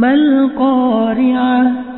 ما القارعة